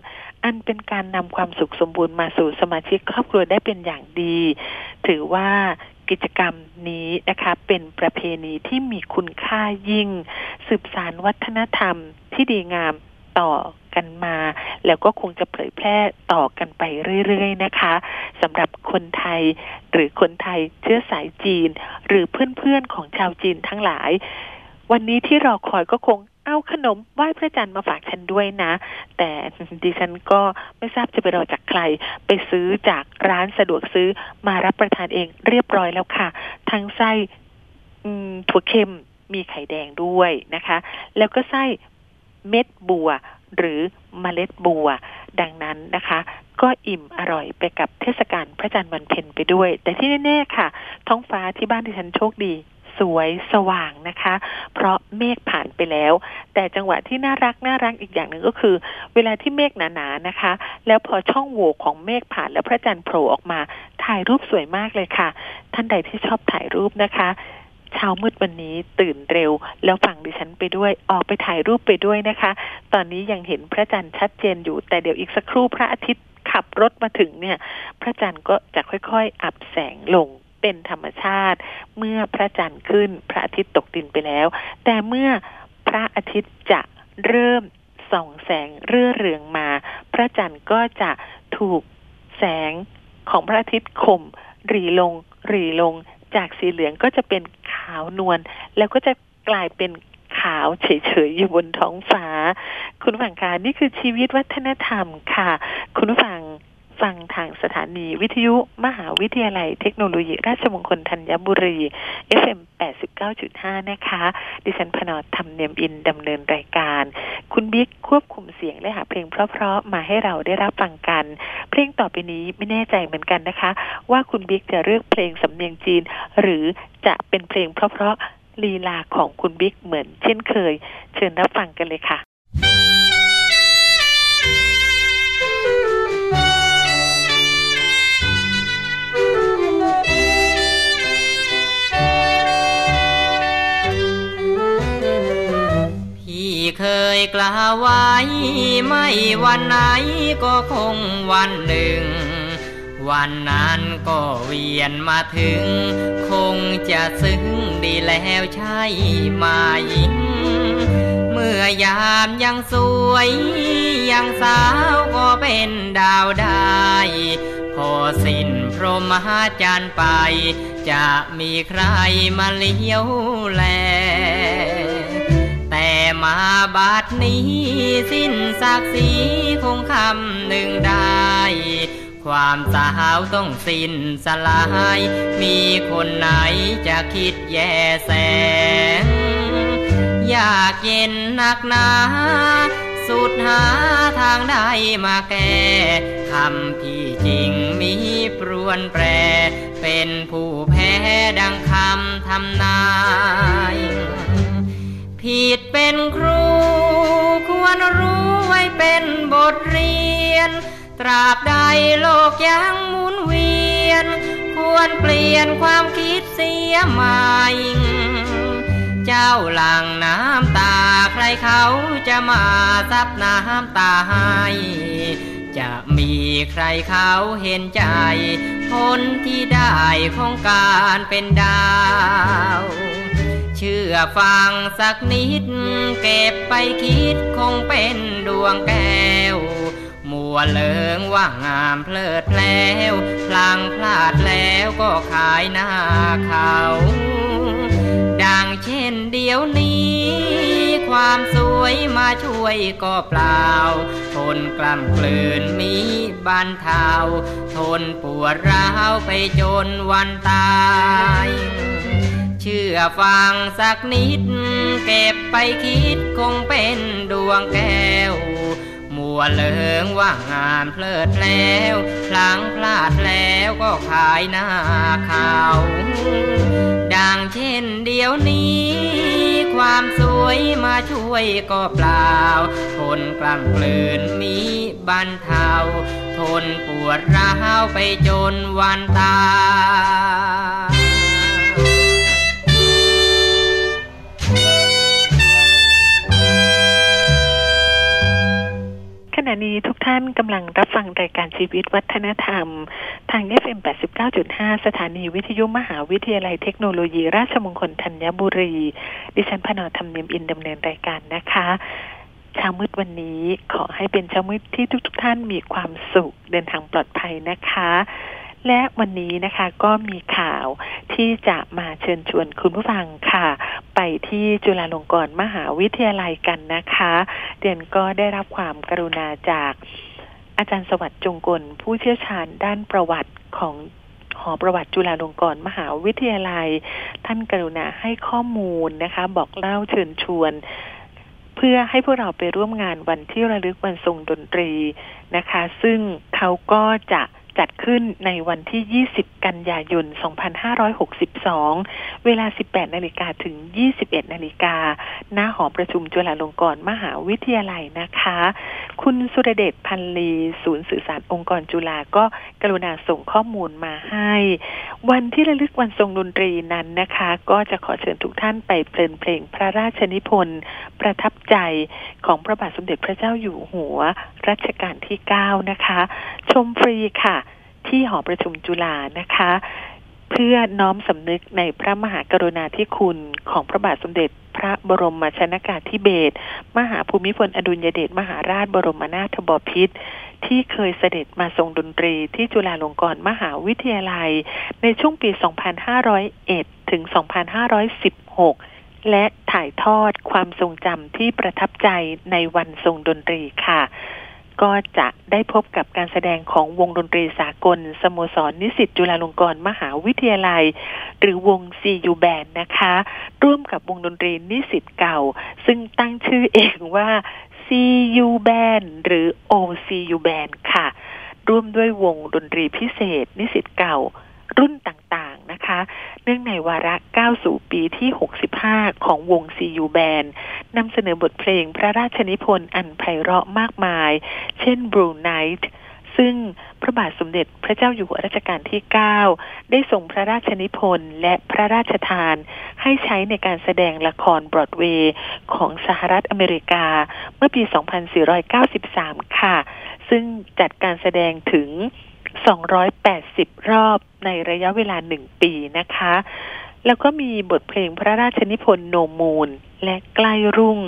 อันเป็นการนำความสุขสมบูรณ์มาสู่สมาชิกครอบครัวได้เป็นอย่างดี ถือว่ากิจกรรมนี้นะคะเป็นประเพณีที่มีคุณค่ายิ่ง สืบสารวัฒนธรรมที่ดีงาม ต่อกันมา แล้วก็คงจะเผยแพร่ต่อกันไปเรื่อยๆนะคะสำหรับคนไทยหรือคนไทยเชื้อสายจีน หรือเพื่อนๆของชาวจีนทั้งหลาย วันนี้ที่รอคอยก็คงเอาขนมไหว้พระจันทร์มาฝากฉันด้วยนะ แต่ดิฉันก็ไม่ทราบจะไปรอจากใคร ไปซื้อจากร้านสะดวกซื้อมารับประทานเองเรียบร้อยแล้วค่ะ ทั้งไส้ถั่วเค็มมีไข่แดงด้วยนะคะ แล้วก็ไส้ เม็ดบัว หรือเมล็ดบัว ดังนั้นนะคะ ก็อิ่มอร่อยไปกับเทศกาลพระจันทร์วันเพ็ญไปด้วย แต่ที่แน่ๆค่ะ ท้องฟ้าที่บ้านที่ฉันโชคดีสวยสว่างนะคะ เพราะเมฆผ่านไปแล้ว แต่จังหวะที่น่ารักน่ารักอีกอย่างหนึ่งก็คือ เวลาที่เมฆหนาๆนะคะ แล้วพอช่องโหว่ของเมฆผ่านแล้วพระจันทร์โผล่ออกมา ถ่ายรูปสวยมากเลยค่ะ ท่านใดที่ชอบถ่ายรูปนะคะ เช้ามืดวันนี้ตื่นเร็ว แล้วฟังดิฉันไปด้วยออกไปถ่ายรูปไปด้วยนะคะ ตอนนี้ยังเห็นพระจันทร์ชัดเจนอยู่ แต่เดี๋ยวอีกสักครู่พระอาทิตย์ขับรถมาถึงเนี่ย พระจันทร์ก็จะค่อยๆ อับแสงลงเป็นธรรมชาติ เมื่อพระจันทร์ขึ้นพระอาทิตย์ตกดินไปแล้ว แต่เมื่อพระอาทิตย์จะเริ่มส่องแสงเรื่อเรืองมา พระจันทร์ก็จะถูกแสงของพระอาทิตย์ข่มรีลงรีลง จากสีเหลืองก็จะเป็นขาวนวลแล้วก็จะกลายเป็นขาวเฉยๆอยู่บนท้องฟ้า คุณผังคะนี่คือชีวิตวัฒนธรรมค่ะ คุณผัง ฟังทางสถานีวิทยุมหาวิทยาลัยเทคโนโลยี ราชมงคลธัญบุรี FM 89.5 นะคะ ดิฉันพนอธรรมเนียมอินดำเนินรายการ คุณบิ๊กควบคุมเสียงและหาเพลงเพราะๆมาให้เราได้รับฟังกัน เพลงต่อไปนี้ไม่แน่ใจเหมือนกันนะคะ ว่าคุณบิ๊กจะเลือกเพลงสำเนียงจีน หรือจะเป็นเพลงเพราะๆลีลาของคุณบิ๊กเหมือนเช่นเคย เชิญรับฟังกันเลยค่ะ เคยกล่าวไว้ ไม่วันไหนก็คงวันหนึ่ง วันนั้นก็เวียนมาถึง คงจะซึ้งดีแล้วใช่ไหมเมื่อยามยังสวย ยังสาวก็เป็นดาวได้พอสิ้นพรหมจารย์ไป จะมีใครมาเลี้ยวแล แต่มาบาดนี้สิ้นศักดิ์ศรีคงคำหนึ่งได้ ความสาวต้องสิ้นสลาย มีคนไหนจะคิดแย่แสง อยากเย็นหนักหนาสุดหาทางใดมาแก้คำที่จริงมีปรวนแปร เป็นผู้แพ้ดังคำทำนาย ผิดเป็นครูควรรู้ไว้เป็นบทเรียน ตราบใดโลกยังหมุนเวียน ควรเปลี่ยนความคิดเสียใหม่เจ้าหลังน้ำตาใครเขาจะมาซับน้ำตาให้จะมีใครเขาเห็นใจคนที่ได้ของการเป็นดาว เชื่อฟังสักนิด เก็บไปคิดคงเป็นดวงแก้ว มัวเลิงว่างามเพลิดเพล้วพลางพลาดแล้วก็ขายหน้าเขา ดังเช่นเดียวนี้ ความสวยมาช่วยก็เปล่า ทนกล้ำกลืนมีบันเทาทนปวดร้าวไปจนวันตาย ชื่อฟังสักนิด เก็บไปคิดคงเป็นดวงแก้ว มัวเลิงว่างงามเพลิดแล้วพลังพลาดแล้วก็ขายหน้าเขาดังเช่นเดียวนี้ ความสวยมาช่วยก็เปล่า ทนกล้ำกลืนมีบันเทา ทนปวดร้าวไปจนวันตาย ณะนี้ทุกท่านกำลังรับฟังรายการชีวิตวัฒนธรรม ทาง FM 89.5 สถานีวิทยุมหาวิทยาลัยเทคโนโลยี ราชมงคลธัญบุรี ดิฉันพนอธรรมเนียมอินดำเนินรายการนะคะเช้ามืดวันนี้ขอให้เป็นเช้ามืดที่ทุกทท่านมีความสุขเดินทางปลอดภัยนะคะ และวันนี้นะคะก็มีข่าวที่จะมาเชิญชวนคุณผู้ฟังค่ะ ไปที่จุฬาลงกรณ์มหาวิทยาลัยกันนะคะ เดียนก็ได้รับความกรุณาจากอาจารย์สวัสดิ์จงกล ผู้เชี่ยวชาญด้านประวัติของหอประวัติจุฬาลงกรณ์มหาวิทยาลัย ท่านกรุณาให้ข้อมูลนะคะ บอกเล่าเชิญชวน เพื่อให้พวกเราไปร่วมงานวันที่ระลึกวันทรงดนตรีนะคะ ซึ่งเขาก็จะ จัดขึ้นในวันที่ 20 กันยายน 2562 เวลา 18 นาฬิกาถึง 21 นาฬิกา หน้าหอประชุมจุฬาลงกรณ์มหาวิทยาลัยนะคะ คุณสุรเดชพันลี ศูนย์สื่อสารองค์กรจุฬาก็กรุณาส่งข้อมูลมาให้ วันที่ระลึกวันทรงดนตรีนั้นนะคะ ก็จะขอเชิญทุกท่านไปเพลินเพลงพระราชนิพนธ์ประทับใจของพระบาทสมเด็จพระเจ้าอยู่หัวรัชกาลที่ 9 นะคะ ชมฟรีค่ะ ที่หอประชุมจุฬานะคะ เพื่อน้อมสำนึกในพระมหากรุณาธิคุณของพระบาทสมเด็จพระบรมชนากาธิเบศรมหาภูมิพลอดุลยเดชมหาราชบรมนาถบพิตรที่เคยเสด็จมาทรงดนตรีที่จุฬาลงกรณ์มหาวิทยาลัย ในช่วงปี 2501 ถึง 2516 และถ่ายทอดความทรงจำที่ประทับใจในวันทรงดนตรีค่ะ ก็จะได้พบกับการแสดงของวงดนตรีสากล สโมสรนิสิตจุฬาลงกรณ์มหาวิทยาลัย หรือวง CU Band นะคะ ร่วมกับวงดนตรีนิสิตเก่า ซึ่งตั้งชื่อเองว่า CU Band หรือ OCU Band ค่ะ ร่วมด้วยวงดนตรีพิเศษ นิสิตเก่า รุ่นต่างๆนะคะ เนื่องในวาระก้าวสู่ปีที่ 65 ของวง CU Band นำเสนอบทเพลงพระราชนิพนธ์อันไพเราะมากมาย เช่น Blue Night ซึ่งพระบาทสมเด็จพระเจ้าอยู่หัวรัชกาลที่ 9 ได้ส่งพระราชนิพนธ์และพระราชทาน ให้ใช้ในการแสดงละครบรอดเวย์ของสหรัฐอเมริกา เมื่อปี 2493 ค่ะ ซึ่งจัดการแสดงถึง 280 รอบในระยะเวลาหนึ่งปีนะคะ แล้วก็มีบทเพลงพระราชนิพนธ์โนมูลและใกล้รุ่ง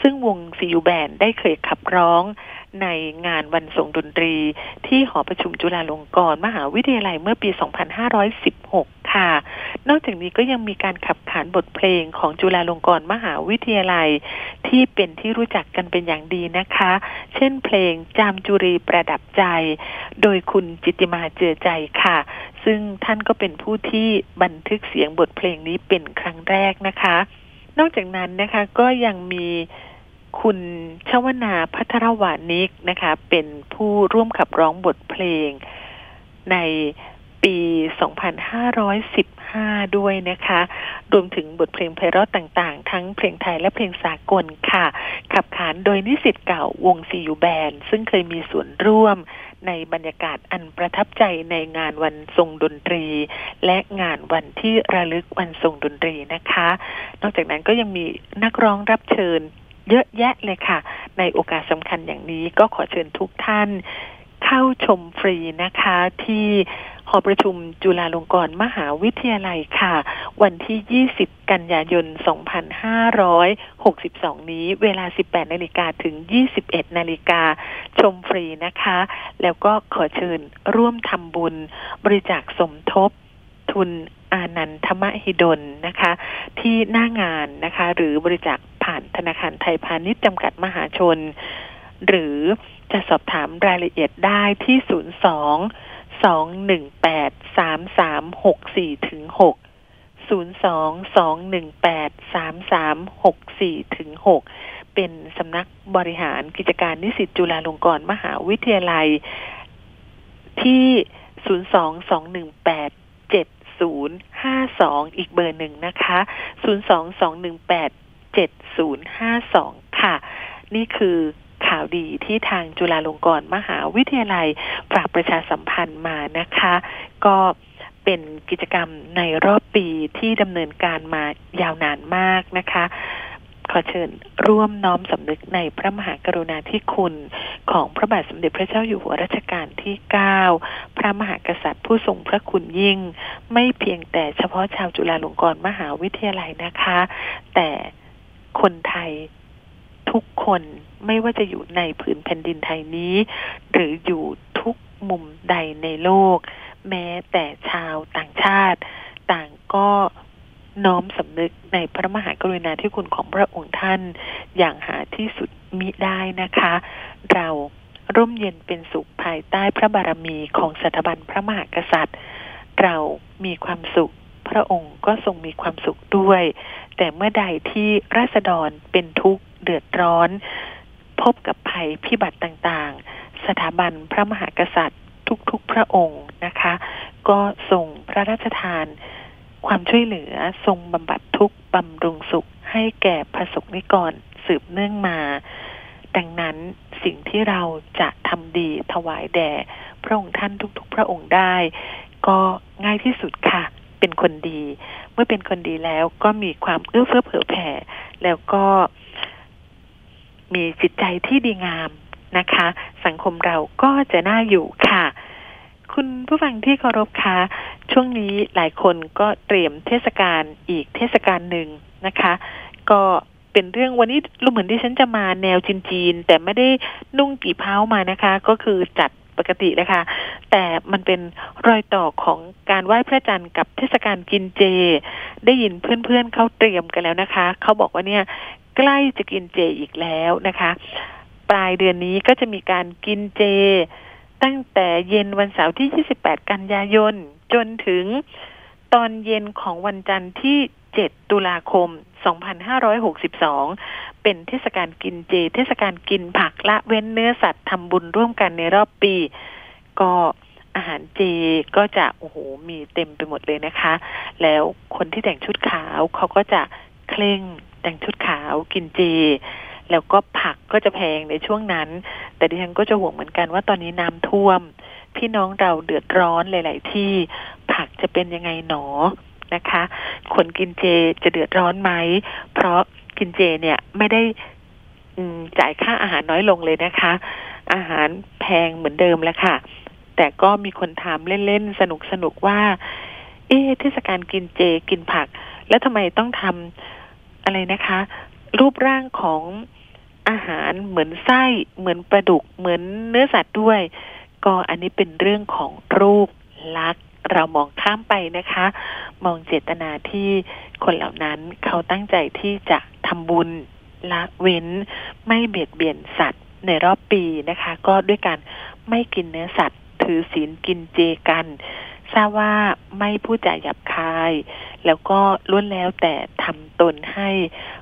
ซึ่งวงซิยูแบนได้เคยขับร้อง ในงานวันส่งดนตรี ที่หอประชุมจุฬาลงกรณ์มหาวิทยาลัยเมื่อปี 2516 ค่ะ นอกจากนี้ก็ยังมีการขับขานบทเพลงของจุฬาลงกรณ์มหาวิทยาลัย ที่เป็นที่รู้จักกันเป็นอย่างดีนะคะ เช่นเพลงจามจุรีประดับใจ โดยคุณจิติมาเจือใจค่ะ ซึ่งท่านก็เป็นผู้ที่บันทึกเสียงบทเพลงนี้เป็นครั้งแรกนะคะ นอกจากนั้นนะคะก็ยังมี คุณชวนาพัทรวานิกนะคะ เป็นผู้ร่วมขับร้องบทเพลงในปี 2515 ด้วยนะคะ รวมถึงบทเพลงไพเราะต่างๆ ทั้งเพลงไทยและเพลงสากลค่ะ ขับขานโดยนิสิตเก่าวงซียูแบน ซึ่งเคยมีส่วนร่วมในบรรยากาศอันประทับใจในงานวันทรงดนตรี และงานวันที่ระลึกวันทรงดนตรีนะคะ นอกจากนั้นก็ยังมีนักร้องรับเชิญ เยอะแยะเลยค่ะ ในโอกาสสำคัญอย่างนี้ก็ขอเชิญทุกท่านเข้าชมฟรีนะคะที่หอประชุมจุฬาลงกรณ์มหาวิทยาลัยค่ะ วันที่ 20 กันยายน 2562 นี้ เวลา 18 นาฬิกาถึง 21 นาฬิกาชมฟรีนะคะ แล้วก็ขอเชิญร่วมทำบุญบริจาคสมทบทุนอานันทมหิดลนะคะ ที่หน้างานนะคะ หรือบริจาค ผ่านธนาคารไทยพาณิชย์จำกัดมหาชน หรือจะสอบถามรายละเอียดได้ที่ 02 218 3364ถึง6 02 218 3364ถึง6เป็นสำนักบริหารกิจการนิสิตจุฬาลงกรณ์มหาวิทยาลัย ที่ 02 218 7052 อีกเบอร์หนึ่งนะคะ 02218 7052 ค่ะ นี่คือข่าวดีที่ทางจุฬาลงกรณ์มหาวิทยาลัยฝากประชาสัมพันธ์มานะคะ ก็เป็นกิจกรรมในรอบปีที่ดำเนินการมายาวนานมากนะคะ ขอเชิญร่วมน้อมสำนึกในพระมหากรุณาธิคุณ ของพระบาทสมเด็จพระเจ้าอยู่หัวรัชกาลที่ 9 พระมหากษัตริย์ผู้ทรงพระคุณยิ่ง ไม่เพียงแต่เฉพาะชาวจุฬาลงกรณ์มหาวิทยาลัยนะคะ แต่ คนไทยทุกคนไม่ว่าจะอยู่ในผืนแผ่นดินไทยนี้ หรืออยู่ทุกมุมใดในโลก แม้แต่ชาวต่างชาติ ต่างก็น้อมสำนึกในพระมหากรุณาธิคุณของพระองค์ท่าน อย่างหาที่สุดมิได้นะคะ เราร่มเย็นเป็นสุขภายใต้พระบารมีของสถาบันพระมหากษัตริย์ เรามีความสุข พระองค์ก็ทรงมีความสุขด้วย แต่เมื่อใดที่ราษฎรเป็นทุกข์เดือดร้อน พบกับภัยพิบัติต่างๆ สถาบันพระมหากษัตริย์ ทุกๆพระองค์นะคะ ก็ทรงพระราชทาน ความช่วยเหลือทรงบำบัดทุกข์บำรุงสุขให้แก่พระสงฆ์นิกรสืบเนื่องมา ดังนั้นสิ่งที่เราจะทำดีถวายแด่พระองค์ท่านทุก ๆ พระองค์ได้ ก็ง่ายที่สุดค่ะ เป็นคนดี เมื่อเป็นคนดีแล้วก็มีความเอื้อเฟื้อเผื่อแผ่ แล้วก็มีจิตใจที่ดีงามนะคะ สังคมเราก็จะน่าอยู่ค่ะ คุณผู้ฟังที่เคารพคะช่วงนี้หลายคนก็เตรียมเทศกาลอีกเทศกาลหนึ่งนะคะ ก็เป็นเรื่องวันนี้รู้เหมือนที่ฉันจะมาแนวจีนๆแต่ไม่ได้นุ่งกี่เพ้ามานะคะ ก็คือจัด ปกตินะคะแต่มันเป็นรอยต่อของการไหว้พระจันทร์กับเทศกาลกินเจ ได้ยินเพื่อนๆเขาเตรียมกันแล้วนะคะ เขาบอกว่าเนี่ยใกล้จะกินเจอีกแล้วนะคะ ปลายเดือนนี้ก็จะมีการกินเจ ตั้งแต่เย็นวันเสาร์ที่ 28 กันยายน จนถึงตอนเย็นของวันจันทร์ที่ 7 ตุลาคม 2562 เป็นเทศกาลกินเจ เทศกาลกินผักละเว้นเนื้อสัตว์ทำบุญร่วมกันในรอบปี ก็อาหารเจก็จะโอ้โหมีเต็มไปหมดเลยนะคะ แล้วคนที่แต่งชุดขาวเขาก็จะเคร่งแต่งชุดขาวกินเจ แล้วก็ผักก็จะแพงในช่วงนั้น แต่ดิฉันก็จะห่วงเหมือนกันว่าตอนนี้น้ำท่วม พี่น้องเราเดือดร้อนหลาย ๆ ที่ผักจะเป็นยังไงหนอ นะคะ คนกินเจจะเดือดร้อนไหม เพราะกินเจเนี่ยไม่ได้จ่ายค่าอาหารน้อยลงเลยนะคะ อาหารแพงเหมือนเดิมแล้วค่ะ แต่ก็มีคนถามเล่นๆ สนุกๆว่า เอ๊เทศกาลกินเจกินผัก แล้วทำไมต้องทำอะไรนะคะ รูปร่างของอาหารเหมือนไส้เหมือนปลาดุกเหมือนเนื้อสัตว์ด้วย ก็อันนี้เป็นเรื่องของรูปลักษณ์ เรามองข้ามไปนะคะ มองเจตนาที่คนเหล่านั้นเขาตั้งใจที่จะทำบุญละเว้น ไม่เบียดเบียนสัตว์ในรอบปีนะคะ ก็ด้วยการไม่กินเนื้อสัตว์ ถือศีลกินเจกันทราบว่าไม่พูดจาหยาบคาย แล้วก็ล้วนแล้วแต่ทำตนให้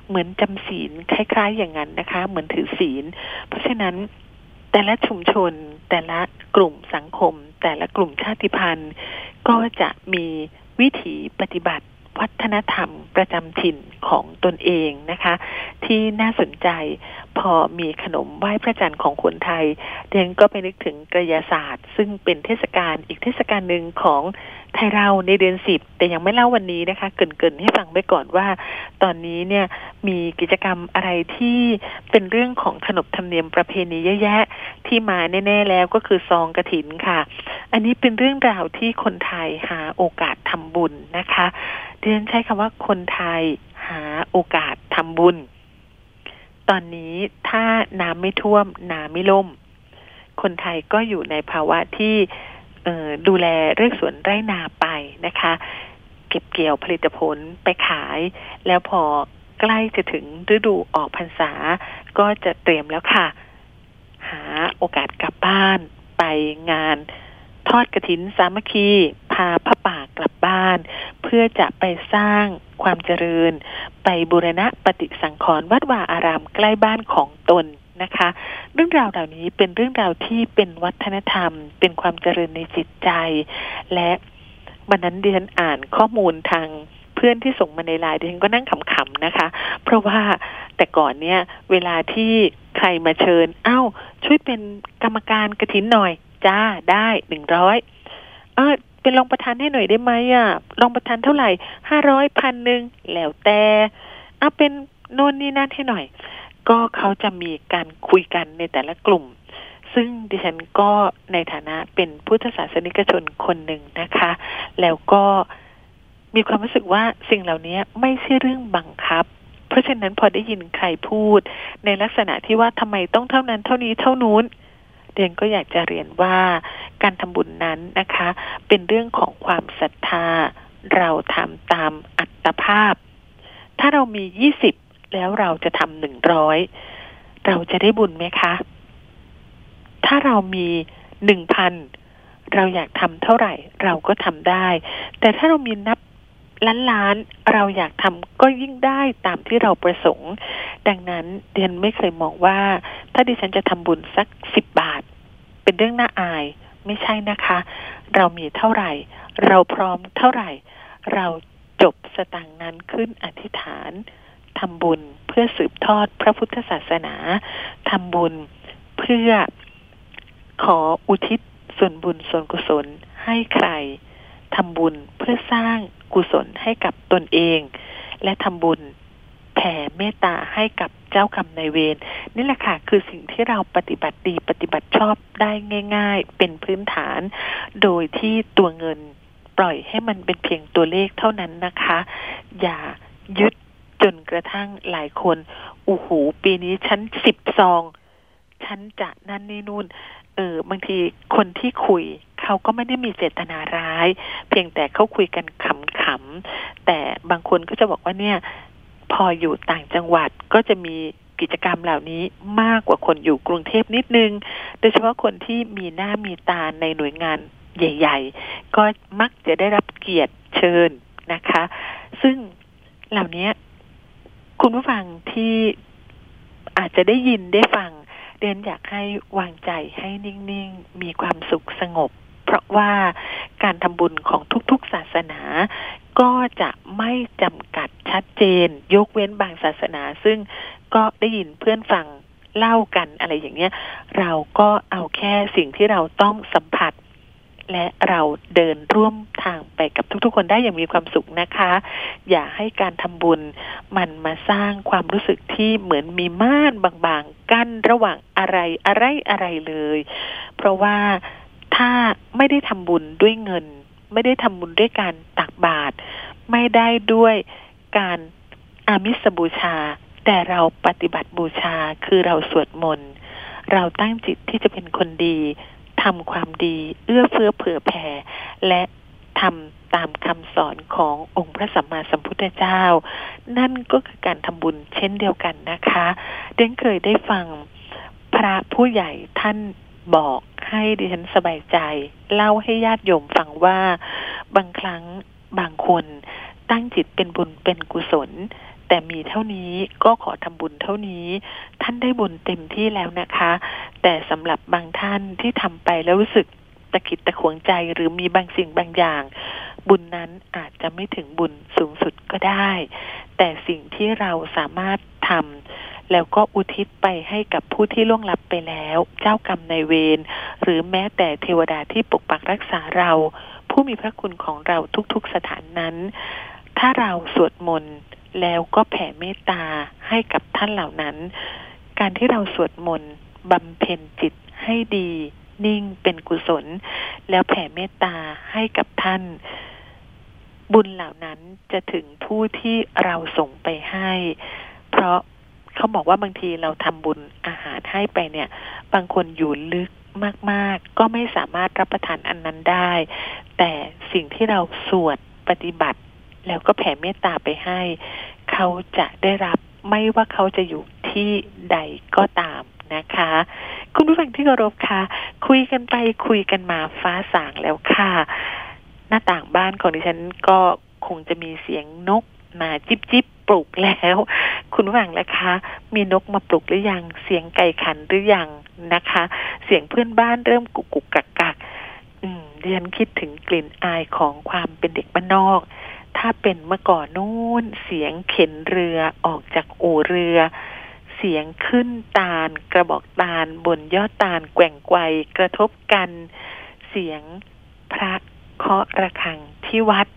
เหมือนจำศีลคล้าย ๆ อย่างนั้นนะคะ เหมือนถือศีล เพราะฉะนั้นแต่ละชุมชน แต่ละกลุ่มสังคม แต่ละกลุ่มชาติพันธุ์ ก็จะมีวิถีปฏิบัติ วัฒนธรรมประจำถิ่นของตนเองนะคะ ที่น่าสนใจพอมีขนมไหว้พระจันทร์ของคนไทยเดนก็ไปนึกถึงกระยาศาสตร์ ซึ่งเป็นเทศกาลอีกเทศกาลหนึ่งของไทยเราในเดือนสิบแต่ยังไม่เล่าวันนี้นะคะ เกินๆให้ฟังไปก่อนว่า ตอนนี้เนี่ยมีกิจกรรมอะไรที่เป็นเรื่องของขนบธรรมเนียมประเพณีเยอะแยะที่มาแน่ๆแล้วก็คือซองกระถินค่ะ อันนี้เป็นเรื่องราวที่คนไทยหาโอกาสทำบุญนะคะ เดือนใช้คำว่าคนไทยหาโอกาสทำบุญ ตอนนี้ถ้าน้ำไม่ท่วมน้ำไม่ล่ม คนไทยก็อยู่ในภาวะที่ดูแลเรื่องสวนไร่นาไปนะคะ เก็บเกี่ยวผลิตผลไปขาย แล้วพอใกล้จะถึงฤดูออกพรรษา ก็จะเตรียมแล้วค่ะ หาโอกาสกลับบ้านไปงาน ทอดกระถินสามัคคีพาพระป่ากลับบ้าน เพื่อจะไปสร้างความเจริญ ไปบูรณะปฏิสังขรณ์วัดวาอารามใกล้บ้านของตนนะคะ เรื่องราวเหล่านี้เป็นเรื่องราวที่เป็นวัฒนธรรม เป็นความเจริญในจิตใจ และวันนั้นดิฉันอ่านข้อมูลทางเพื่อนที่ส่งมาในไลน์ดิฉันก็นั่งขำๆนะคะ เพราะว่าแต่ก่อนเนี่ยเวลาที่ใครมาเชิญ เอ้า ช่วยเป็นกรรมการกระถินหน่อย จ้าได้หนึ่งร้อยเออเป็นรองประธานให้หน่อยได้ไหมอะรองประธานเท่าไหร่ห้าร้อยพันหนึ่งแล้วแต่เอาเป็นโน่นนี่นั่นให้หน่อย ก็เขาจะมีการคุยกันในแต่ละกลุ่ม ซึ่งดิฉันก็ในฐานะเป็นพุทธศาสนิกชนคนหนึ่งนะคะ แล้วก็มีความรู้สึกว่าสิ่งเหล่านี้ไม่ใช่เรื่องบังคับ เพราะฉะนั้นพอได้ยินใครพูด ในลักษณะที่ว่าทำไมต้องเท่านั้นเท่านี้เท่านู้น เรียนก็อยากจะเรียนว่าการทำบุญนั้นนะคะ เป็นเรื่องของความศรัทธา เราทำตามอัตภาพ ถ้าเรามียี่สิบแล้วเราจะทำหนึ่งร้อยเราจะได้บุญไหมคะ ถ้าเรามีหนึ่งพันเราอยากทำเท่าไหร่ เราก็ทำได้ แต่ถ้าเรามีนับ ล้านล้านเราอยากทำก็ยิ่งได้ตามที่เราประสงค์ ดังนั้นเดียนไม่เคยมองว่า ถ้าดิฉันจะทำบุญสักสิบบาท เป็นเรื่องน่าอาย ไม่ใช่นะคะ เรามีเท่าไหร่ เราพร้อมเท่าไหร่ เราจบสตางค์นั้นขึ้นอธิษฐานทำบุญเพื่อสืบทอดพระพุทธศาสนาทำบุญเพื่อขออุทิศส่วนบุญส่วนกุศลให้ใครทำบุญเพื่อสร้าง กุศลให้กับตนเอง และทำบุญแผ่เมตตาให้กับเจ้ากรรมนายเวรนี่แหละค่ะคือสิ่งที่เราปฏิบัติดีปฏิบัติชอบได้ง่าย ๆ เป็นพื้นฐาน โดยที่ตัวเงินปล่อยให้มันเป็นเพียงตัวเลขเท่านั้นนะคะ อย่ายึดจนกระทั่งหลายคนโอ้โหปีนี้ฉันสิบซองฉันจะนั่นนี่นู่น เออบางทีคนที่คุยเขาก็ไม่ได้มีเจตนาร้าย เพียงแต่เขาคุยกันขำๆแต่บางคนก็จะบอกว่าเนี่ย พออยู่ต่างจังหวัดก็จะมีกิจกรรมเหล่านี้มากกว่าคนอยู่กรุงเทพนิดนึง โดยเฉพาะคนที่มีหน้ามีตาในหน่วยงานใหญ่ ๆ ก็มักจะได้รับเกียรติเชิญนะคะ ซึ่งเหล่านี้คุณผู้ฟังที่อาจจะได้ยินได้ฟัง เรียนอยากให้วางใจให้นิ่งๆ มีความสุขสงบ เพราะว่าการทำบุญของทุกๆศาสนาก็จะไม่จำกัดชัดเจน ยกเว้นบางศาสนา ซึ่งก็ได้ยินเพื่อนฟังเล่ากันอะไรอย่างเงี้ย เราก็เอาแค่สิ่งที่เราต้องสัมผัส และเราเดินร่วมทางไปกับทุกๆ คนได้อย่างมีความสุขนะคะ อย่าให้การทำบุญมันมาสร้างความรู้สึกที่เหมือนมีม่านบางๆ กั้นระหว่างอะไรอะไรอะไรเลย เพราะว่าถ้าไม่ได้ทำบุญด้วยเงิน ไม่ได้ทำบุญด้วยการตักบาตรไม่ได้ด้วยการอามิสบูชา แต่เราปฏิบัติบูชาคือเราสวดมนต์เราตั้งจิตที่จะเป็นคนดี ทำความดี เอื้อเฟื้อเผื่อแผ่ และทำตามคำสอนขององค์พระสัมมาสัมพุทธเจ้า นั่นก็คือการทำบุญเช่นเดียวกันนะคะเดนเคยได้ฟังพระผู้ใหญ่ท่านบอกให้ดิฉันสบายใจ เล่าให้ญาติโยมฟังว่าบางครั้งบางคนตั้งจิตเป็นบุญเป็นกุศล แต่มีเท่านี้ก็ขอทำบุญเท่านี้ ท่านได้บุญเต็มที่แล้วนะคะ แต่สำหรับบางท่านที่ทำไปแล้วรู้สึกตะขิดตะขวงใจหรือมีบางสิ่งบางอย่าง บุญนั้นอาจจะไม่ถึงบุญสูงสุดก็ได้ แต่สิ่งที่เราสามารถทำแล้วก็อุทิศไปให้กับผู้ที่ล่วงลับไปแล้ว เจ้ากรรมนายเวรหรือแม้แต่เทวดาที่ปกปักรักษาเรา ผู้มีพระคุณของเราทุกๆสถานนั้น ถ้าเราสวดมนต์ แล้วก็แผ่เมตตาให้กับท่านเหล่านั้น การที่เราสวดมนต์บำเพ็ญจิตให้ดี นิ่งเป็นกุศล แล้วแผ่เมตตาให้กับท่าน บุญเหล่านั้นจะถึงผู้ที่เราส่งไปให้ เพราะเขาบอกว่าบางทีเราทำบุญอาหารให้ไปเนี่ย บางคนอยู่ลึกมาก ๆ ก็ไม่สามารถรับประทานอันนั้นได้ แต่สิ่งที่เราสวดปฏิบัติ แล้วก็แผ่เมตตาไปให้ เขาจะได้รับไม่ว่าเขาจะอยู่ที่ใดก็ตามนะคะ คุณผู้ฟังที่เคารพค่ะ คุยกันไปคุยกันมาฟ้าสางแล้วค่ะ หน้าต่างบ้านของดิฉันก็คงจะมีเสียงนกมาจิบจิบปลุกแล้ว คุณผู้ฟังละคะ มีนกมาปลุกหรือยัง เสียงไก่ขันหรือยังนะคะ เสียงเพื่อนบ้านเริ่มกุกกุกกักกักดิฉันคิดถึงกลิ่นอายของความเป็นเด็กบ้านนอก ถ้าเป็นเมื่อก่อนนู้นเสียงเข็นเรือออกจากอู่เรือ เสียงขึ้นตาล กระบอกตาล บนยอดตาล แกว่งไกวกระทบกัน เสียงพระเคาะระฆังที่วัด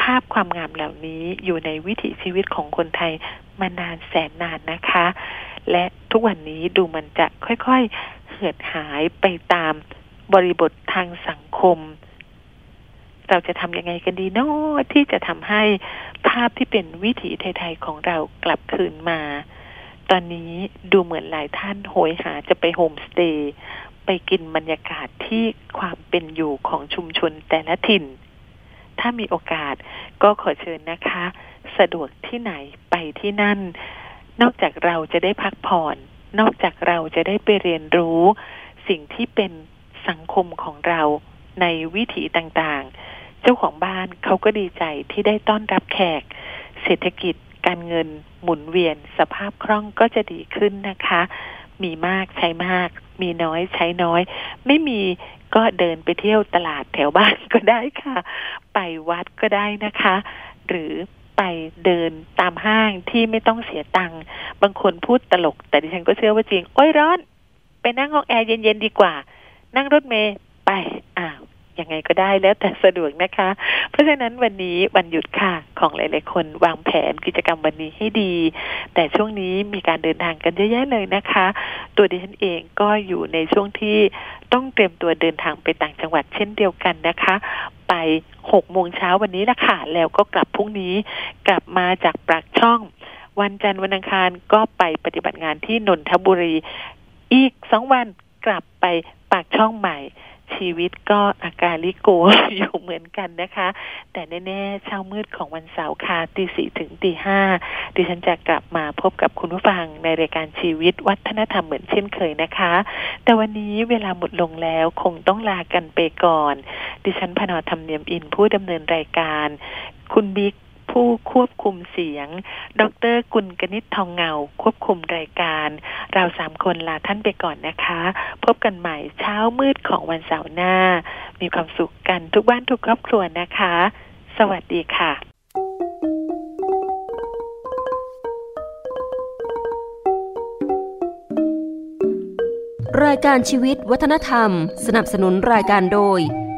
ภาพความงามเหล่านี้อยู่ในวิถีชีวิตของคนไทยมานานแสนนานนะคะ และทุกวันนี้ดูมันจะค่อยๆเหือดหายไปตามบริบททางสังคม เราจะทำยังไงกันดีเนาะที่จะทำให้ภาพที่เป็นวิถีไทยๆของเรากลับคืนมา ตอนนี้ดูเหมือนหลายท่านโหยหาจะไปโฮมสเตย์ไปกินบรรยากาศที่ความเป็นอยู่ของชุมชนแต่ละถิ่น ถ้ามีโอกาสก็ขอเชิญนะคะ สะดวกที่ไหนไปที่นั่น นอกจากเราจะได้พักผ่อน นอกจากเราจะได้ไปเรียนรู้ สิ่งที่เป็นสังคมของเราในวิถีต่างๆ เจ้าของบ้านเขาก็ดีใจที่ได้ต้อนรับแขก เศรษฐกิจการเงินหมุนเวียนสภาพคล่องก็จะดีขึ้นนะคะ มีมากใช้มาก มีน้อยใช้น้อย ไม่มีก็เดินไปเที่ยวตลาดแถวบ้านก็ได้ค่ะ ไปวัดก็ได้นะคะ หรือไปเดินตามห้างที่ไม่ต้องเสียตังค์บางคนพูดตลก แต่ดิฉันก็เชื่อว่าจริง โอ้ยร้อน ไปนั่งห้องแอร์เย็นๆดีกว่า นั่งรถเมย์ไปอ้าว ยังไงก็ได้แล้วแต่สะดวกนะคะ เพราะฉะนั้นวันนี้วันหยุดค่ะของหลาย ๆ คนวางแผนกิจกรรมวันนี้ให้ดี แต่ช่วงนี้มีการเดินทางกันเยอะแยะเลยนะคะ ตัวดิฉันเองก็อยู่ในช่วงที่ต้องเตรียมตัวเดินทางไปต่างจังหวัดเช่นเดียวกันนะคะ ไปหกโมงเช้าวันนี้ละค่ะ แล้วก็กลับพรุ่งนี้กลับมาจากปากช่อง วันจันทร์วันอังคารก็ไปปฏิบัติงานที่นนทบุรี อีกสองวันกลับไปปากช่องใหม่ ชีวิตก็อาการลิโกอยู่เหมือนกันนะคะ แต่แน่ๆเช้ามืดของวันเสาร์ค่ะตีสี่ถึงตีห้าดิฉันจะกลับมาพบกับคุณผู้ฟังในรายการชีวิตวัฒนธรรมเหมือนเช่นเคยนะคะ แต่วันนี้เวลาหมดลงแล้วคงต้องลากันไปก่อน ดิฉันพนอธรรมเนียมอินผู้ดำเนินรายการ คุณบิ๊ก ผู้ควบคุมเสียง ดรกุลกนิษฐ์ทองเงา ควบคุมรายการ เราสามคนลาท่านไปก่อนนะคะ พบกันใหม่เช้ามืดของวันเสาร์หน้า มีความสุขกันทุกบ้านทุกครอบครัวนะคะ สวัสดีค่ะรายการชีวิตวัฒนธรรม สนับสนุนรายการโดย